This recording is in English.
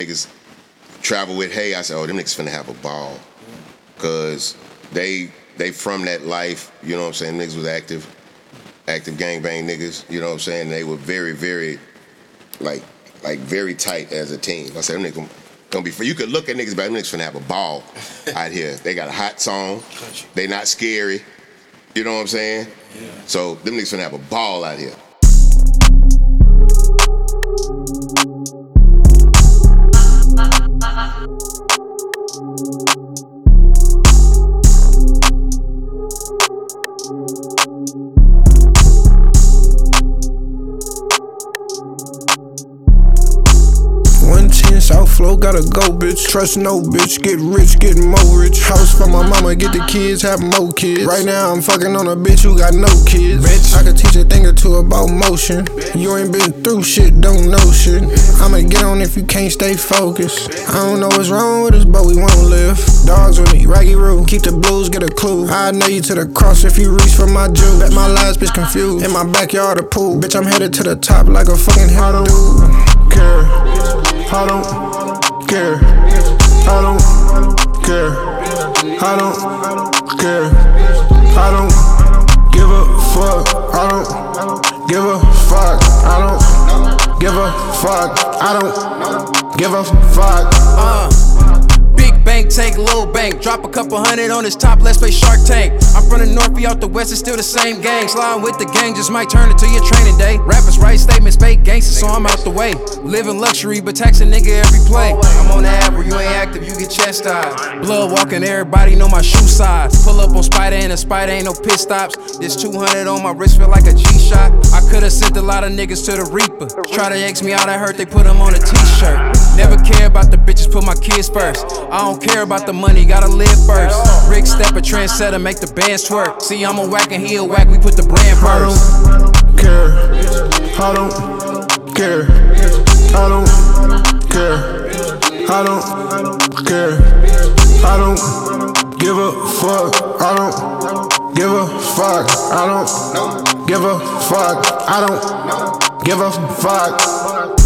niggas travel with, hey, I said, oh, them niggas finna have a ball. Cause they they from that life, you know what I'm saying? Niggas was active, active gangbang niggas, you know what I'm saying? They were very, very, like, like very tight as a team. I said, them niggas gonna be. You could look at niggas, but them niggas finna have a ball out here. They got a hot song. They not scary. You know what I'm saying? So them niggas finna have a ball out here. One South Flow, gotta go, bitch. Trust no bitch, get rich, get more rich. House for my mama, get the kids, have more kids. Right now I'm fucking on a bitch who got no kids. Bitch, I could teach a thing or two about motion. You ain't been through shit, don't know shit. I'ma get on if you can't stay focused. I don't know what's wrong with us, but we won't live. Dogs with me, raggy rule. Keep the blues, get a clue. I know you to the cross if you reach for my jewel. Bet my last bitch confused. In my backyard, a pool. Bitch, I'm headed to the top like a fucking Hindu. Care. I don't care. I don't give a fuck. I don't give a fuck. I don't give a fuck. I don't give a fuck. Uh, bank, take little bank. Drop a couple hundred on his top, let's play Shark Tank. I'm from the north, be out the west, it's still the same gang. Sliding with the gang, just might turn it to your training day. Rappers write statements, fake gangsters, so I'm out the way. Living luxury, but tax a nigga every play. I'm on the app where you ain't active, you get chastised. Blood walking, everybody know my shoe size. Pull up on Spider and a Spider ain't no pit stops. This 200 on my wrist feel like a G shot. I could've sent a lot of niggas to the Reaper. Try to X me out, I heard they put them on a t-shirt. Never care put my kids first. I don't care about the money, gotta live first. Rick step a trendsetter, make the bands twerk. See, I'm a whack and he a whack, we put the brand first. I don't care. I don't care. I don't care. I don't care. I don't give a fuck. I don't give a fuck. I don't give a fuck. I don't give a fuck.